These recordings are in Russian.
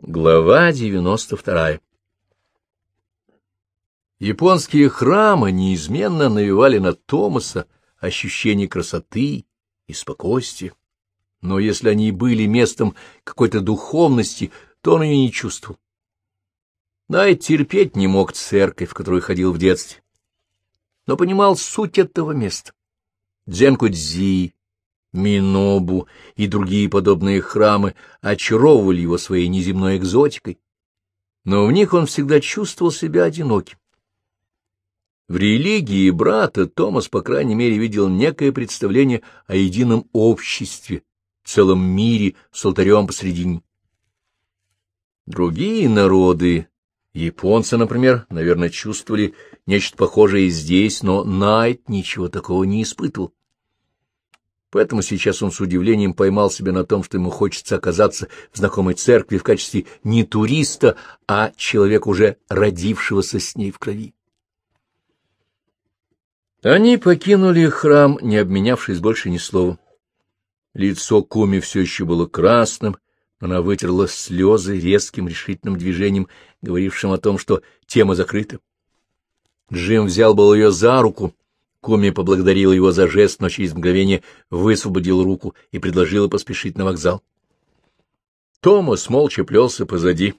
Глава 92 Японские храмы неизменно навевали на Томаса ощущение красоты и спокойствия. Но если они были местом какой-то духовности, то он ее не чувствовал. Найт терпеть не мог церковь, в которую ходил в детстве, но понимал суть этого места. Дзенкудзи, Минобу и другие подобные храмы очаровывали его своей неземной экзотикой, но в них он всегда чувствовал себя одиноким. В религии брата Томас, по крайней мере, видел некое представление о едином обществе, целом мире с алтарем посредине. Другие народы, японцы, например, наверное, чувствовали нечто похожее здесь, но Найт ничего такого не испытывал. Поэтому сейчас он с удивлением поймал себя на том, что ему хочется оказаться в знакомой церкви в качестве не туриста, а человека, уже родившегося с ней в крови. Они покинули храм, не обменявшись больше ни словом. Лицо Куми все еще было красным, она вытерла слезы резким решительным движением, говорившим о том, что тема закрыта. Джим взял был ее за руку. Куми поблагодарил его за жест, но через мгновение высвободил руку и предложила поспешить на вокзал. Томас молча плелся позади,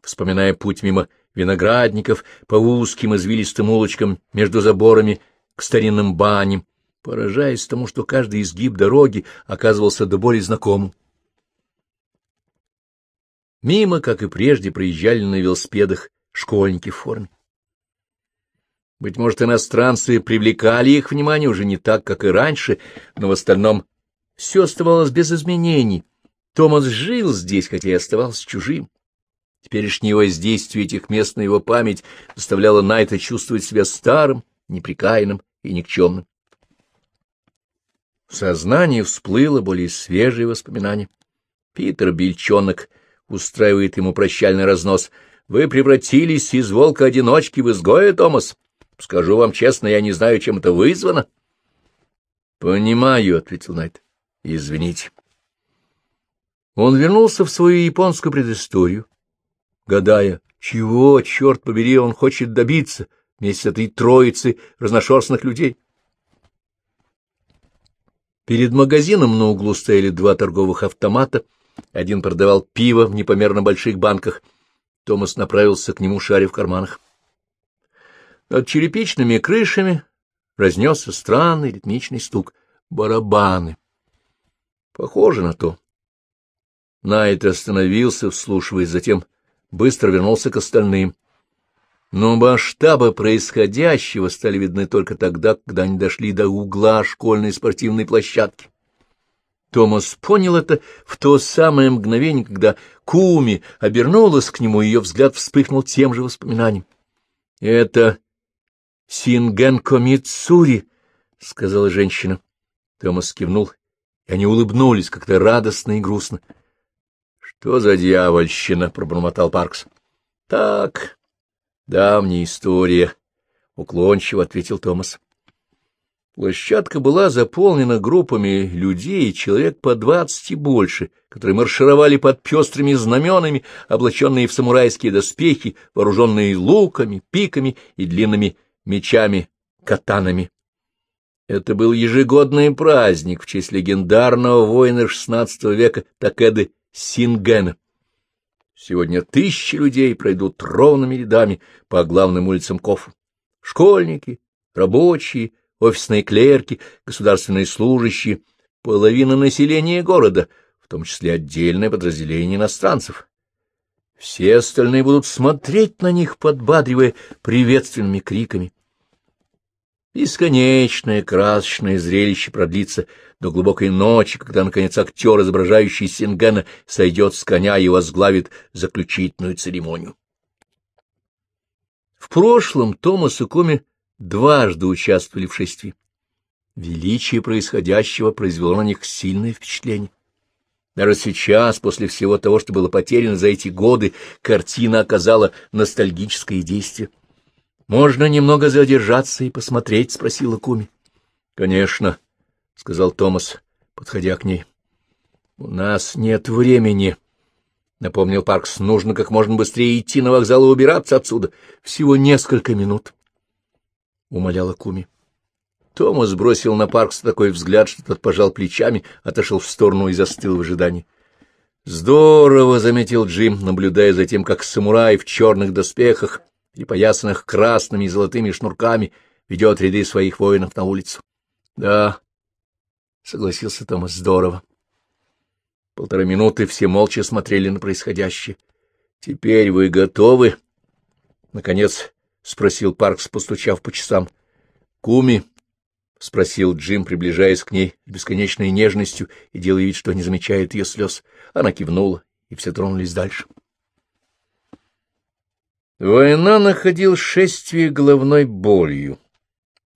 вспоминая путь мимо виноградников по узким извилистым улочкам между заборами к старинным баням, поражаясь тому, что каждый изгиб дороги оказывался до боли знакомым. Мимо, как и прежде, проезжали на велосипедах школьники в форме. Быть может, иностранцы привлекали их внимание уже не так, как и раньше, но в остальном все оставалось без изменений. Томас жил здесь, хотя и оставался чужим. Теперешнее воздействие этих мест на его память заставляло Найта чувствовать себя старым, неприкаянным и никчемным. В сознании всплыло более свежие воспоминания. Питер Бельчонок устраивает ему прощальный разнос. «Вы превратились из волка-одиночки в изгоя, Томас. Скажу вам честно, я не знаю, чем это вызвано». «Понимаю», — ответил Найт. «Извините». Он вернулся в свою японскую предысторию, гадая, чего, черт побери, он хочет добиться вместе с этой троицей разношерстных людей. Перед магазином на углу стояли два торговых автомата, один продавал пиво в непомерно больших банках. Томас направился к нему, шаря в карманах. Над черепичными крышами разнесся странный ритмичный стук. Барабаны. Похоже на то. Найт остановился, вслушиваясь, затем быстро вернулся к остальным. Но масштабы происходящего стали видны только тогда, когда они дошли до угла школьной спортивной площадки. Томас понял это в то самое мгновение, когда Куми обернулась к нему, ее взгляд вспыхнул тем же воспоминанием. — Это Сингенко Мицури, — сказала женщина. Томас кивнул, и они улыбнулись как-то радостно и грустно. — Что за дьявольщина? — пробормотал Паркс. — Так, Давняя история, — уклончиво ответил Томас. Площадка была заполнена группами людей, человек по двадцать и больше, которые маршировали под пестрыми знаменами, облаченные в самурайские доспехи, вооруженные луками, пиками и длинными мечами, катанами. Это был ежегодный праздник в честь легендарного воина XVI века Такеды Сингена. Сегодня тысячи людей пройдут ровными рядами по главным улицам Кофу. Школьники, рабочие, офисные клерки, государственные служащие, половина населения города, в том числе отдельное подразделение иностранцев. Все остальные будут смотреть на них, подбадривая приветственными криками. Бесконечное красочное зрелище продлится до глубокой ночи, когда, наконец, актер, изображающий Сингена, сойдет с коня и возглавит заключительную церемонию. В прошлом Томас и Коми дважды участвовали в шествии. Величие происходящего произвело на них сильное впечатление. Даже сейчас, после всего того, что было потеряно за эти годы, картина оказала ностальгическое действие. Можно немного задержаться и посмотреть? — спросила Куми. — Конечно, — сказал Томас, подходя к ней. — У нас нет времени. — напомнил Паркс. — Нужно как можно быстрее идти на вокзал и убираться отсюда. Всего несколько минут, — умоляла Куми. Томас бросил на Паркса такой взгляд, что тот пожал плечами, отошел в сторону и застыл в ожидании. «Здорово!» — заметил Джим, наблюдая за тем, как самурай в черных доспехах, припоясанных красными и золотыми шнурками, ведет ряды своих воинов на улицу. «Да», — согласился Томас, — «здорово». Полтора минуты все молча смотрели на происходящее. — Теперь вы готовы? — наконец спросил Паркс, постучав по часам. — Куми, — спросил Джим, приближаясь к ней с бесконечной нежностью и делая вид, что не замечает ее слез. Она кивнула, и все тронулись дальше. Война находил шествие головной болью.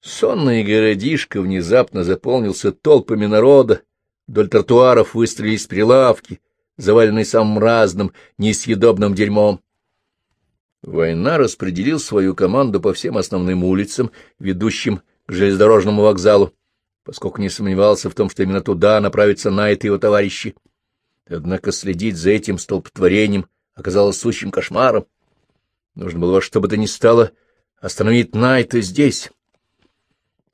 Сонный городишко внезапно заполнился толпами народа, Вдоль тротуаров выстроились прилавки, заваленные самым разным, несъедобным дерьмом. Война распределил свою команду по всем основным улицам, ведущим к железнодорожному вокзалу, поскольку не сомневался в том, что именно туда направятся Найт и его товарищи. Однако следить за этим столпотворением оказалось сущим кошмаром. Нужно было во что бы то ни стало остановить Найта здесь.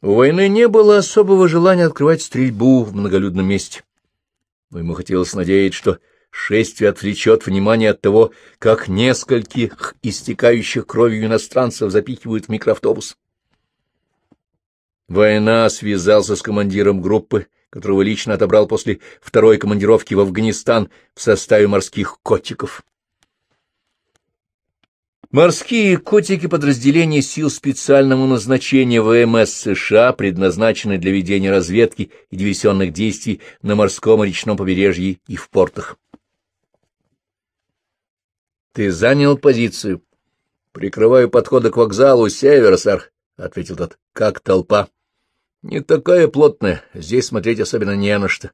У войны не было особого желания открывать стрельбу в многолюдном месте. Но ему хотелось надеяться, что шествие отвлечет внимание от того, как нескольких истекающих кровью иностранцев запихивают в микроавтобус. Война связался с командиром группы, которого лично отобрал после второй командировки в Афганистан в составе морских котиков. Морские котики подразделения сил специального назначения ВМС США предназначены для ведения разведки и диверсионных действий на морском и речном побережье и в портах. «Ты занял позицию?» «Прикрываю подходы к вокзалу севера, сэр», — ответил тот. «Как толпа?» «Не такая плотная, здесь смотреть особенно не на что».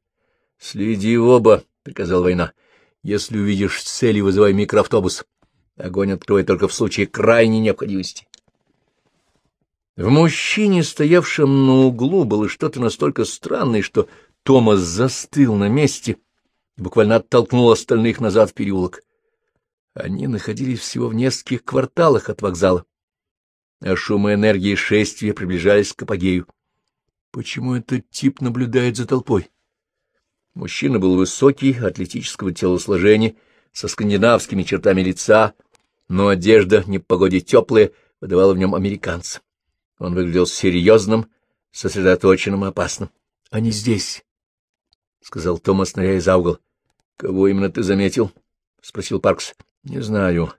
«Следи в оба», — приказал война. «Если увидишь цели, вызывай микроавтобус». Огонь открывает только в случае крайней необходимости. В мужчине, стоявшем на углу, было что-то настолько странное, что Томас застыл на месте и буквально оттолкнул остальных назад в переулок. Они находились всего в нескольких кварталах от вокзала, а шумы энергии шествия приближались к апогею. Почему этот тип наблюдает за толпой? Мужчина был высокий, атлетического телосложения, со скандинавскими чертами лица, но одежда, не по погоде теплая, выдавала в нем американца. Он выглядел серьезным, сосредоточенным и опасным. — Они здесь, — сказал Томас, ныряя за угол. — Кого именно ты заметил? — спросил Паркс. — Не знаю.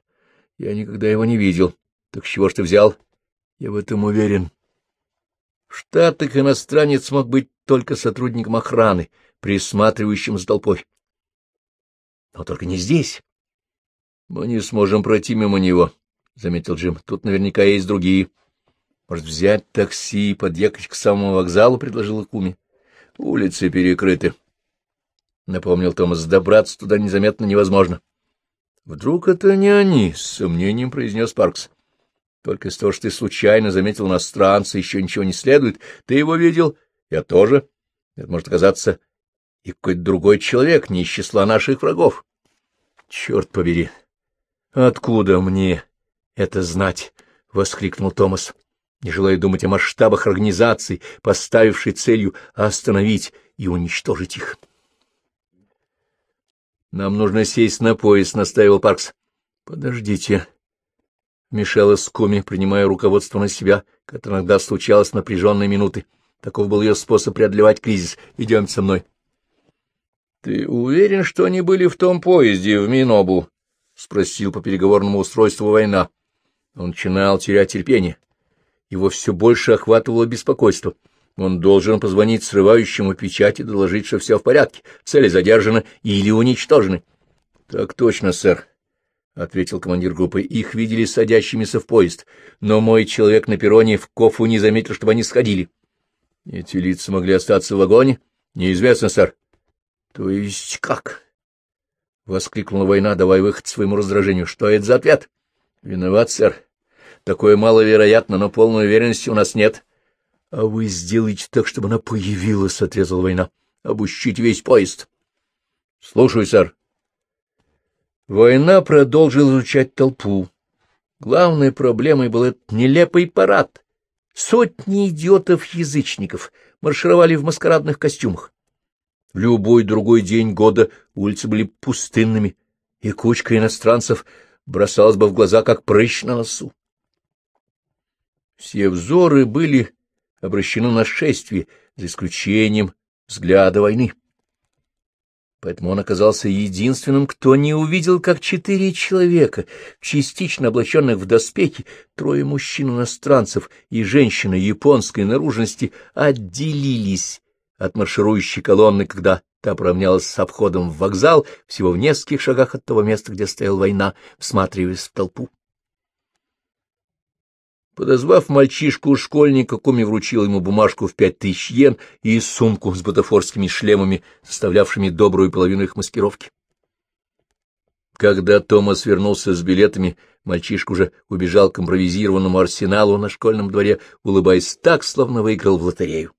Я никогда его не видел. Так с чего ж ты взял? Я в этом уверен. В Штатах иностранец мог быть только сотрудником охраны, присматривающим за толпой. Но только не здесь. Мы не сможем пройти мимо него, — заметил Джим. — Тут наверняка есть другие. — Может, взять такси и подъехать к самому вокзалу? — предложила Куми. — Улицы перекрыты. — напомнил Томас. — Добраться туда незаметно невозможно. — Вдруг это не они? — с сомнением произнес Паркс. — Только из того, что ты случайно заметил иностранца, еще ничего не следует. Ты его видел? Я тоже. Это может оказаться и какой-то другой человек, не из числа наших врагов. — Черт побери! — Откуда мне это знать? — воскликнул Томас, не желая думать о масштабах организаций, поставившей целью остановить и уничтожить их. «Нам нужно сесть на поезд», — настаивал Паркс. «Подождите», — вмешалась Куми, принимая руководство на себя, как иногда случалось напряженные минуты. Таков был ее способ преодолевать кризис. «Идемте со мной». «Ты уверен, что они были в том поезде в Минобу?» — спросил по переговорному устройству война. Он начинал терять терпение. Его все больше охватывало беспокойство. Он должен позвонить срывающему печать и доложить, что все в порядке, цели задержаны или уничтожены. — Так точно, сэр, — ответил командир группы. — Их видели садящимися в поезд, но мой человек на перроне в кофу не заметил, чтобы они сходили. — Эти лица могли остаться в вагоне? — Неизвестно, сэр. — То есть как? — воскликнула война, давай выход своему раздражению. — Что это за ответ? — Виноват, сэр. Такое маловероятно, но полной уверенности у нас нет. — А вы сделаете так, чтобы она появилась, — отрезала война. — Обущите весь поезд. — Слушаю, сэр. Война продолжила изучать толпу. Главной проблемой был этот нелепый парад. Сотни идиотов-язычников маршировали в маскарадных костюмах. В любой другой день года улицы были пустынными, и кучка иностранцев бросалась бы в глаза, как прыщ на носу. Все взоры были обращены на шествие, за исключением взгляда войны. Поэтому он оказался единственным, кто не увидел, как четыре человека, частично облаченных в доспехи, трое мужчин-иностранцев и женщина японской наружности, отделились от марширующей колонны, когда та поравнялась с обходом в вокзал всего в нескольких шагах от того места, где стояла война, всматриваясь в толпу. Подозвав мальчишку-школьника, Коми вручил ему бумажку в пять тысяч йен и сумку с бутафорскими шлемами, составлявшими добрую половину их маскировки. Когда Томас вернулся с билетами, мальчишка уже убежал к импровизированному арсеналу на школьном дворе, улыбаясь так, словно выиграл в лотерею.